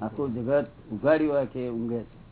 આખું જગત ઉઘાડ્યું હોય કે ઊંઘે છે.